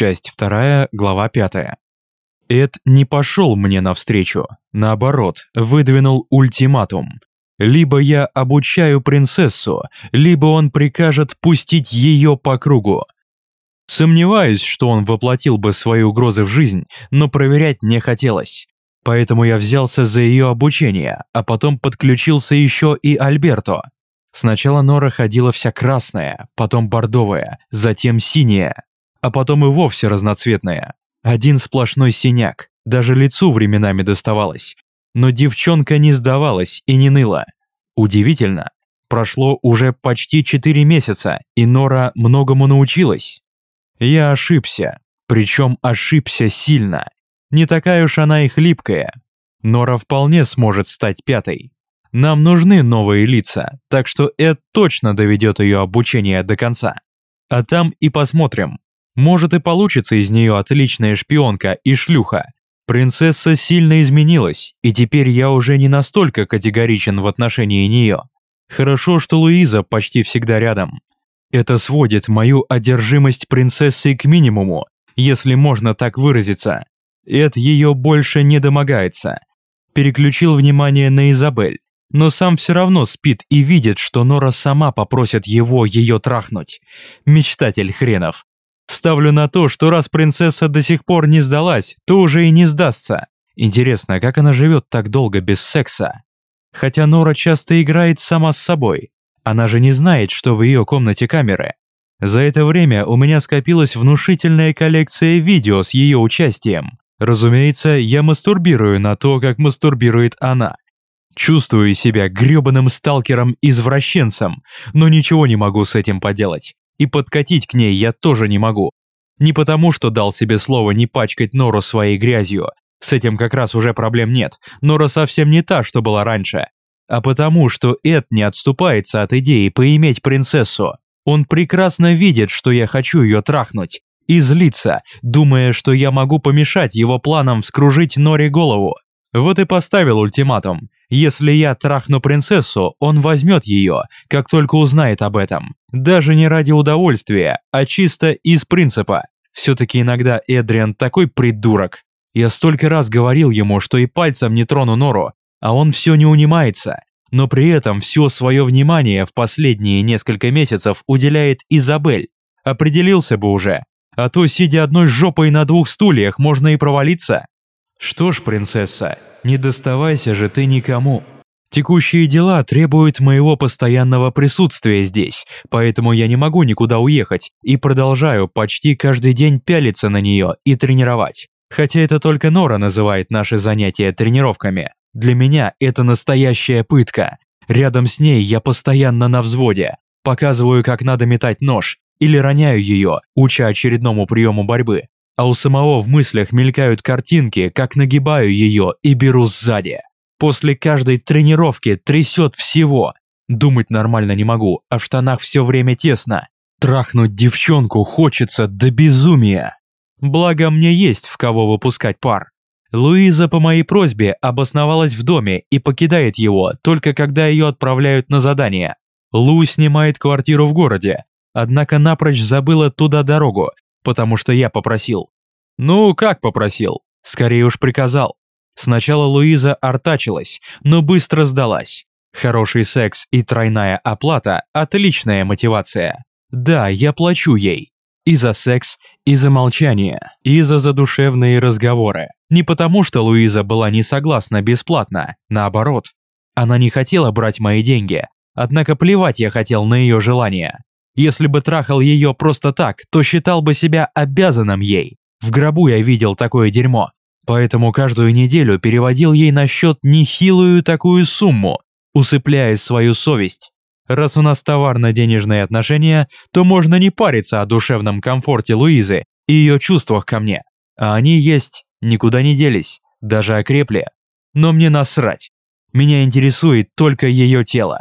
Часть 2, глава 5. Эд не пошел мне навстречу, наоборот, выдвинул ультиматум. Либо я обучаю принцессу, либо он прикажет пустить ее по кругу. Сомневаюсь, что он воплотил бы свои угрозы в жизнь, но проверять не хотелось. Поэтому я взялся за ее обучение, а потом подключился еще и Альберто. Сначала Нора ходила вся красная, потом бордовая, затем синяя, а потом и вовсе разноцветная. Один сплошной синяк, даже лицу временами доставалось. Но девчонка не сдавалась и не ныла. Удивительно, прошло уже почти четыре месяца, и Нора многому научилась. Я ошибся, причем ошибся сильно. Не такая уж она и хлипкая. Нора вполне сможет стать пятой. Нам нужны новые лица, так что Эд точно доведет ее обучение до конца. А там и посмотрим. Может и получится из нее отличная шпионка и шлюха. Принцесса сильно изменилась, и теперь я уже не настолько категоричен в отношении нее. Хорошо, что Луиза почти всегда рядом. Это сводит мою одержимость принцессой к минимуму, если можно так выразиться. Эд ее больше не домогается. Переключил внимание на Изабель, но сам все равно спит и видит, что Нора сама попросит его ее трахнуть. Мечтатель хренов. Ставлю на то, что раз принцесса до сих пор не сдалась, то уже и не сдастся. Интересно, как она живет так долго без секса? Хотя Нора часто играет сама с собой. Она же не знает, что в ее комнате камеры. За это время у меня скопилась внушительная коллекция видео с ее участием. Разумеется, я мастурбирую на то, как мастурбирует она. Чувствую себя грёбаным сталкером-извращенцем, но ничего не могу с этим поделать. И подкатить к ней я тоже не могу. Не потому, что дал себе слово не пачкать Нору своей грязью. С этим как раз уже проблем нет. Нора совсем не та, что была раньше. А потому, что Эд не отступается от идеи поиметь принцессу. Он прекрасно видит, что я хочу ее трахнуть. И злится, думая, что я могу помешать его планам вскружить Норе голову. Вот и поставил ультиматум. Если я трахну принцессу, он возьмет ее, как только узнает об этом. Даже не ради удовольствия, а чисто из принципа. Все-таки иногда Эдриан такой придурок. Я столько раз говорил ему, что и пальцем не трону Нору, а он все не унимается. Но при этом все свое внимание в последние несколько месяцев уделяет Изабель. Определился бы уже. А то, сидя одной жопой на двух стульях, можно и провалиться. Что ж, принцесса, не доставайся же ты никому. Текущие дела требуют моего постоянного присутствия здесь, поэтому я не могу никуда уехать и продолжаю почти каждый день пялиться на нее и тренировать. Хотя это только Нора называет наши занятия тренировками. Для меня это настоящая пытка. Рядом с ней я постоянно на взводе. Показываю, как надо метать нож, или роняю ее, уча очередному приему борьбы а у самого в мыслях мелькают картинки, как нагибаю ее и беру сзади. После каждой тренировки трясет всего. Думать нормально не могу, а в штанах все время тесно. Трахнуть девчонку хочется до безумия. Благо мне есть в кого выпускать пар. Луиза по моей просьбе обосновалась в доме и покидает его только когда ее отправляют на задание. Лу снимает квартиру в городе, однако напрочь забыла туда дорогу потому что я попросил. Ну, как попросил? Скорее уж приказал. Сначала Луиза артачилась, но быстро сдалась. Хороший секс и тройная оплата – отличная мотивация. Да, я плачу ей. И за секс, и за молчание, и за задушевные разговоры. Не потому, что Луиза была не согласна бесплатно, наоборот. Она не хотела брать мои деньги, однако плевать я хотел на ее желание. Если бы трахал ее просто так, то считал бы себя обязанным ей. В гробу я видел такое дерьмо. Поэтому каждую неделю переводил ей на счет нехилую такую сумму, усыпляя свою совесть. Раз у нас товарно-денежные отношения, то можно не париться о душевном комфорте Луизы и ее чувствах ко мне. А они есть, никуда не делись, даже окрепли. Но мне насрать. Меня интересует только ее тело.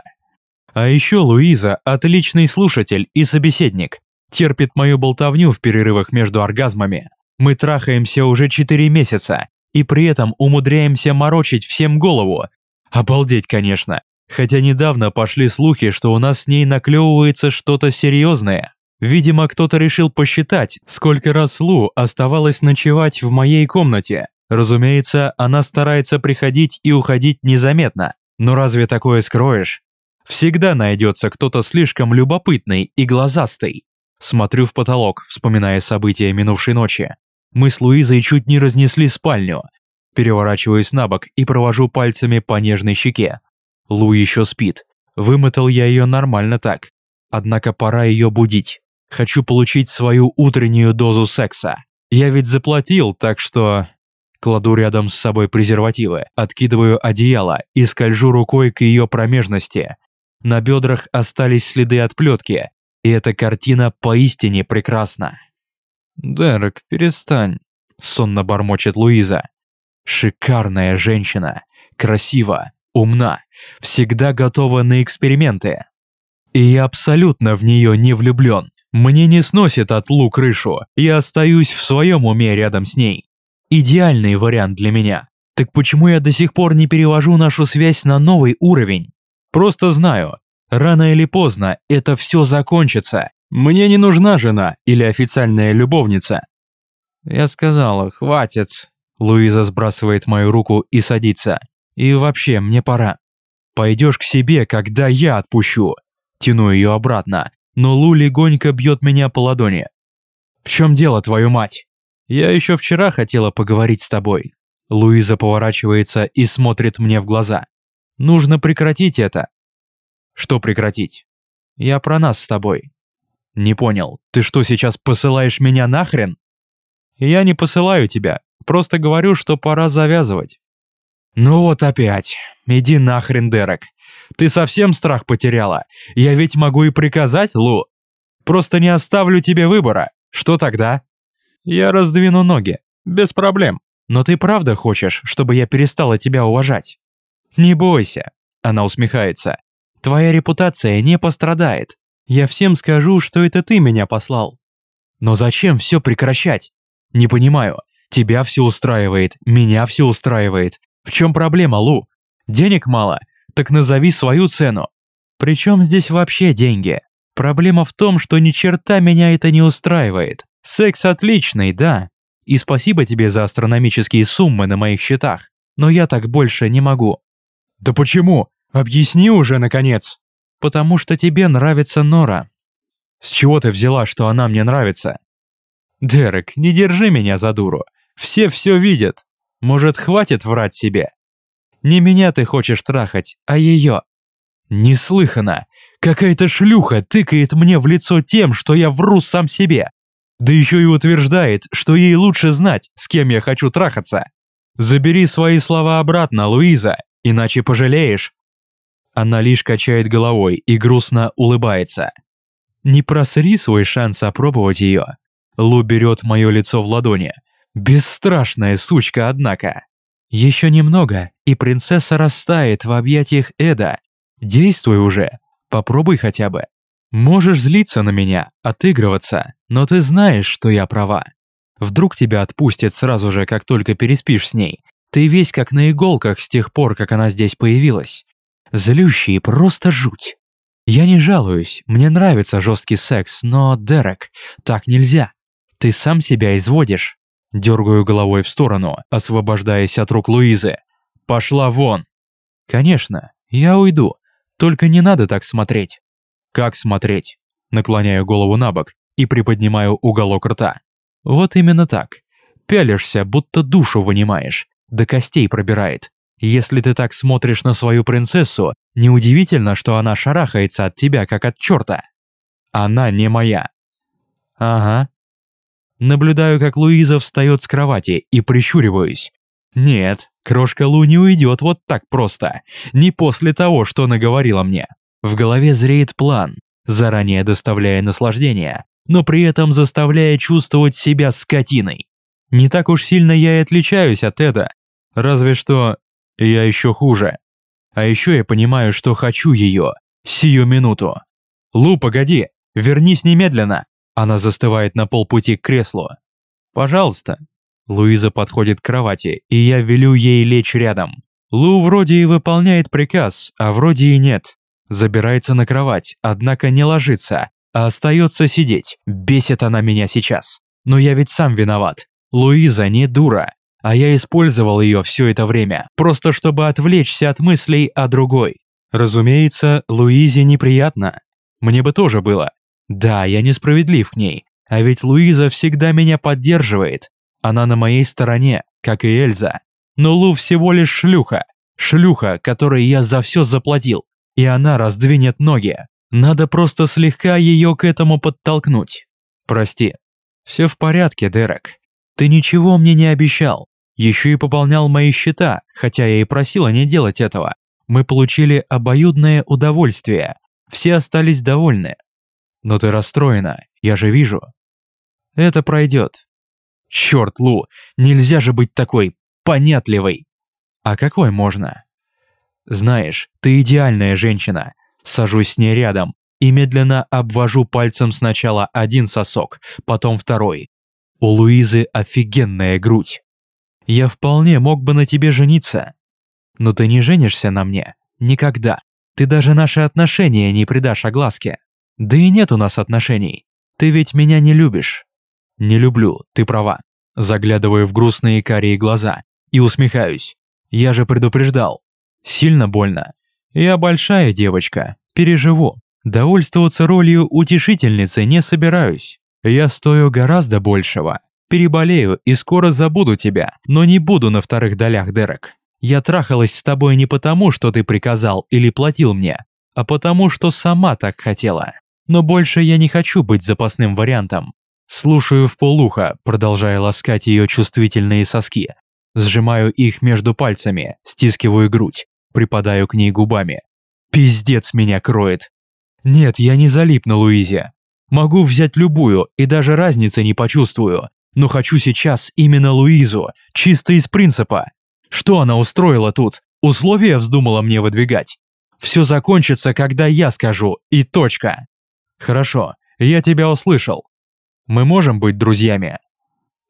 А еще Луиза – отличный слушатель и собеседник. Терпит мою болтовню в перерывах между оргазмами. Мы трахаемся уже 4 месяца, и при этом умудряемся морочить всем голову. Обалдеть, конечно. Хотя недавно пошли слухи, что у нас с ней наклевывается что-то серьезное. Видимо, кто-то решил посчитать, сколько раз Лу оставалось ночевать в моей комнате. Разумеется, она старается приходить и уходить незаметно. Но разве такое скроешь? Всегда найдется кто-то слишком любопытный и глазастый. Смотрю в потолок, вспоминая события минувшей ночи. Мы с Луизой чуть не разнесли спальню. Переворачиваюсь на бок и провожу пальцами по нежной щеке. Лу еще спит. Вымотал я ее нормально так. Однако пора ее будить. Хочу получить свою утреннюю дозу секса. Я ведь заплатил, так что... Кладу рядом с собой презервативы, откидываю одеяло и скольжу рукой к ее промежности. На бедрах остались следы от плетки, и эта картина поистине прекрасна. «Дерек, перестань», — сонно бормочет Луиза. «Шикарная женщина, красива, умна, всегда готова на эксперименты. И я абсолютно в нее не влюблен. Мне не сносит от Лу крышу, я остаюсь в своем уме рядом с ней. Идеальный вариант для меня. Так почему я до сих пор не перевожу нашу связь на новый уровень? Просто знаю, рано или поздно это все закончится. Мне не нужна жена или официальная любовница. Я сказала, хватит. Луиза сбрасывает мою руку и садится. И вообще, мне пора. Пойдешь к себе, когда я отпущу. Тяну ее обратно, но Лу легонько бьет меня по ладони. В чем дело, твою мать? Я еще вчера хотела поговорить с тобой. Луиза поворачивается и смотрит мне в глаза. Нужно прекратить это. Что прекратить? Я про нас с тобой. Не понял, ты что сейчас посылаешь меня нахрен? Я не посылаю тебя, просто говорю, что пора завязывать. Ну вот опять. Иди нахрен, Дерек. Ты совсем страх потеряла? Я ведь могу и приказать, Лу. Просто не оставлю тебе выбора. Что тогда? Я раздвину ноги. Без проблем. Но ты правда хочешь, чтобы я перестала тебя уважать? Не бойся. Она усмехается. Твоя репутация не пострадает. Я всем скажу, что это ты меня послал. Но зачем все прекращать? Не понимаю. Тебя все устраивает, меня все устраивает. В чем проблема, Лу? Денег мало? Так назови свою цену. Причем здесь вообще деньги? Проблема в том, что ни черта меня это не устраивает. Секс отличный, да. И спасибо тебе за астрономические суммы на моих счетах. Но я так больше не могу. Да почему? Объясни уже, наконец. Потому что тебе нравится Нора. С чего ты взяла, что она мне нравится? Дерек, не держи меня за дуру. Все все видят. Может, хватит врать себе? Не меня ты хочешь трахать, а ее. Неслыханно. Какая-то шлюха тыкает мне в лицо тем, что я вру сам себе. Да еще и утверждает, что ей лучше знать, с кем я хочу трахаться. Забери свои слова обратно, Луиза, иначе пожалеешь. Она лишь качает головой и грустно улыбается. Не просри свой шанс опробовать ее. Лу берет мое лицо в ладони. Бесстрашная сучка, однако. Еще немного, и принцесса растает в объятиях Эда. Действуй уже, попробуй хотя бы. Можешь злиться на меня, отыгрываться, но ты знаешь, что я права. Вдруг тебя отпустят сразу же, как только переспишь с ней. Ты весь как на иголках с тех пор, как она здесь появилась. Злющий просто жуть. Я не жалуюсь, мне нравится жесткий секс, но, Дерек, так нельзя. Ты сам себя изводишь. Дергаю головой в сторону, освобождаясь от рук Луизы. Пошла вон. Конечно, я уйду. Только не надо так смотреть. Как смотреть? Наклоняю голову на бок и приподнимаю уголок рта. Вот именно так. Пялишься, будто душу вынимаешь. До костей пробирает. Если ты так смотришь на свою принцессу, неудивительно, что она шарахается от тебя, как от черта. Она не моя. Ага. Наблюдаю, как Луиза встает с кровати и прищуриваюсь. Нет, крошка Лу не уйдет вот так просто. Не после того, что наговорила мне. В голове зреет план, заранее доставляя наслаждение, но при этом заставляя чувствовать себя скотиной. Не так уж сильно я и отличаюсь от Эда. Разве что я еще хуже. А еще я понимаю, что хочу ее. Сию минуту. Лу, погоди, вернись немедленно. Она застывает на полпути к креслу. Пожалуйста. Луиза подходит к кровати, и я велю ей лечь рядом. Лу вроде и выполняет приказ, а вроде и нет. Забирается на кровать, однако не ложится, а остается сидеть. Бесит она меня сейчас. Но я ведь сам виноват. Луиза не дура, а я использовал ее все это время, просто чтобы отвлечься от мыслей о другой. Разумеется, Луизе неприятно. Мне бы тоже было. Да, я несправедлив к ней, а ведь Луиза всегда меня поддерживает. Она на моей стороне, как и Эльза. Но Лу всего лишь шлюха. Шлюха, которой я за все заплатил. И она раздвинет ноги. Надо просто слегка ее к этому подтолкнуть. Прости. Все в порядке, Дерек. Ты ничего мне не обещал. Еще и пополнял мои счета, хотя я и просила не делать этого. Мы получили обоюдное удовольствие. Все остались довольны. Но ты расстроена, я же вижу. Это пройдет. Черт, Лу, нельзя же быть такой понятливой. А какой можно? Знаешь, ты идеальная женщина. Сажусь с ней рядом и медленно обвожу пальцем сначала один сосок, потом второй. У Луизы офигенная грудь. Я вполне мог бы на тебе жениться. Но ты не женишься на мне. Никогда. Ты даже наши отношения не придашь огласке. Да и нет у нас отношений. Ты ведь меня не любишь. Не люблю, ты права. Заглядываю в грустные карие глаза и усмехаюсь. Я же предупреждал. Сильно больно. Я большая девочка, переживу. Довольствоваться ролью утешительницы не собираюсь. Я стою гораздо большего. Переболею и скоро забуду тебя, но не буду на вторых долях, Дерек. Я трахалась с тобой не потому, что ты приказал или платил мне, а потому, что сама так хотела. Но больше я не хочу быть запасным вариантом. Слушаю в полухо, продолжая ласкать ее чувствительные соски. Сжимаю их между пальцами, стискиваю грудь, припадаю к ней губами. Пиздец меня кроет. Нет, я не залипну Луизе. Могу взять любую и даже разницы не почувствую. Но хочу сейчас именно Луизу, чисто из принципа. Что она устроила тут? Условия вздумала мне выдвигать. Все закончится, когда я скажу, и точка. Хорошо, я тебя услышал. Мы можем быть друзьями?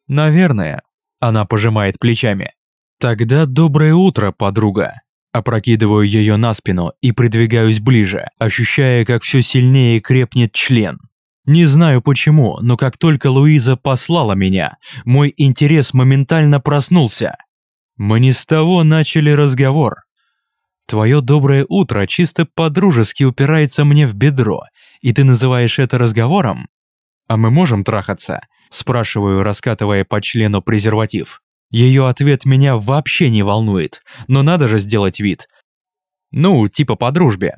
Наверное. Она пожимает плечами. Тогда доброе утро, подруга. Опрокидываю ее на спину и придвигаюсь ближе, ощущая, как все сильнее крепнет член. Не знаю почему, но как только Луиза послала меня, мой интерес моментально проснулся. Мы не с того начали разговор. Твое доброе утро чисто по-дружески упирается мне в бедро, и ты называешь это разговором? «А мы можем трахаться?» – спрашиваю, раскатывая по члену презерватив. Ее ответ меня вообще не волнует, но надо же сделать вид. Ну, типа по дружбе.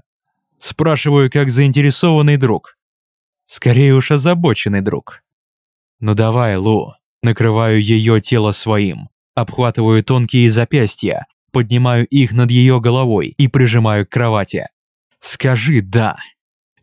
Спрашиваю, как заинтересованный друг. Скорее уж озабоченный друг. Ну давай, Лу. Накрываю ее тело своим, обхватываю тонкие запястья, поднимаю их над ее головой и прижимаю к кровати. Скажи «да».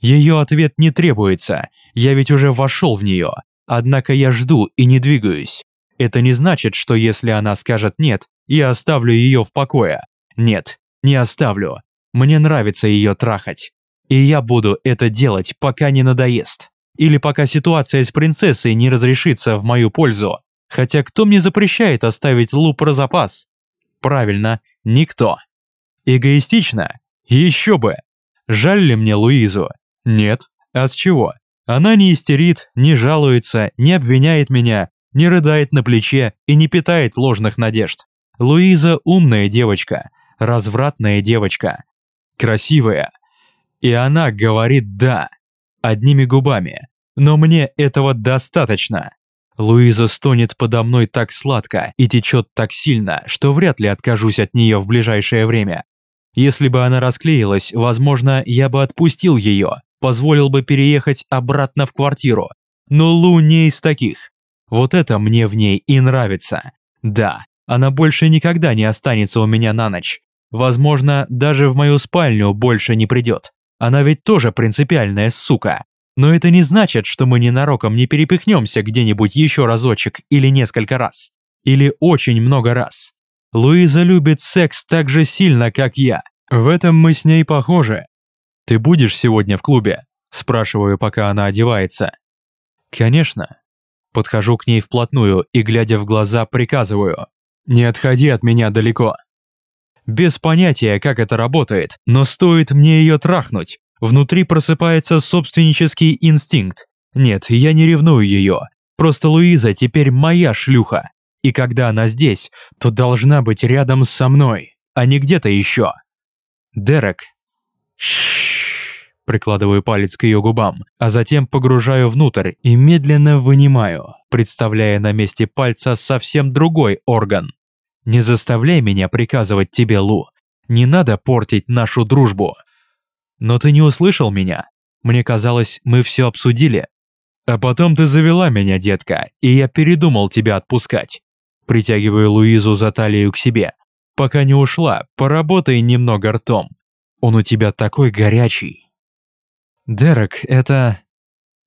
Ее ответ не требуется, я ведь уже вошел в нее, однако я жду и не двигаюсь. Это не значит, что если она скажет «нет», я оставлю ее в покое. Нет, не оставлю. Мне нравится ее трахать. И я буду это делать, пока не надоест. Или пока ситуация с принцессой не разрешится в мою пользу. Хотя кто мне запрещает оставить луп про запас? Правильно, никто. Эгоистично? Еще бы. Жаль ли мне Луизу? Нет. А с чего? Она не истерит, не жалуется, не обвиняет меня, не рыдает на плече и не питает ложных надежд. Луиза умная девочка, развратная девочка, красивая. И она говорит «да» одними губами. Но мне этого достаточно. Луиза стонет подо мной так сладко и течет так сильно, что вряд ли откажусь от нее в ближайшее время. Если бы она расклеилась, возможно, я бы отпустил ее, позволил бы переехать обратно в квартиру. Но Лу не из таких. Вот это мне в ней и нравится. Да, она больше никогда не останется у меня на ночь. Возможно, даже в мою спальню больше не придет. Она ведь тоже принципиальная сука. Но это не значит, что мы ненароком не перепихнемся где-нибудь еще разочек или несколько раз. Или очень много раз. Луиза любит секс так же сильно, как я. В этом мы с ней похожи. «Ты будешь сегодня в клубе?» – спрашиваю, пока она одевается. «Конечно». Подхожу к ней вплотную и, глядя в глаза, приказываю. «Не отходи от меня далеко». Без понятия, как это работает, но стоит мне ее трахнуть, Внутри просыпается собственнический инстинкт. Нет, я не ревную ее. Просто Луиза теперь моя шлюха. И когда она здесь, то должна быть рядом со мной, а не где-то еще. Дерек. Шшш. Прикладываю палец к ее губам, а затем погружаю внутрь и медленно вынимаю, представляя на месте пальца совсем другой орган. Не заставляй меня приказывать тебе, Лу. Не надо портить нашу дружбу. Но ты не услышал меня. Мне казалось, мы все обсудили. А потом ты завела меня, детка, и я передумал тебя отпускать. Притягиваю Луизу за талию к себе. Пока не ушла, поработай немного ртом. Он у тебя такой горячий. Дерек, это...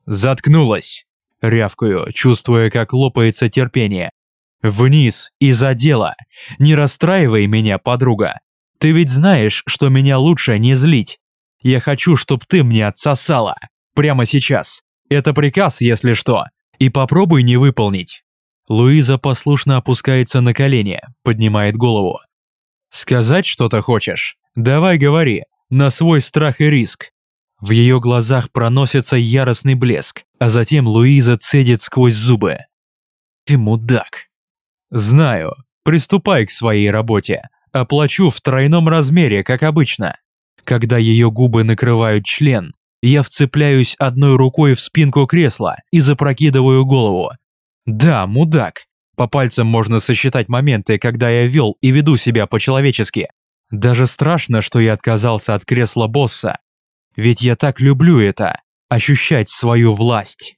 Заткнулась. Рявкаю, чувствуя, как лопается терпение. Вниз и за дело. Не расстраивай меня, подруга. Ты ведь знаешь, что меня лучше не злить. Я хочу, чтобы ты мне отсосала. Прямо сейчас. Это приказ, если что. И попробуй не выполнить. Луиза послушно опускается на колени, поднимает голову. «Сказать что-то хочешь? Давай говори, на свой страх и риск». В ее глазах проносится яростный блеск, а затем Луиза цедит сквозь зубы. «Ты мудак». «Знаю. Приступай к своей работе. Оплачу в тройном размере, как обычно». Когда ее губы накрывают член, я вцепляюсь одной рукой в спинку кресла и запрокидываю голову. Да, мудак. По пальцам можно сосчитать моменты, когда я вел и веду себя по-человечески. Даже страшно, что я отказался от кресла босса. Ведь я так люблю это – ощущать свою власть.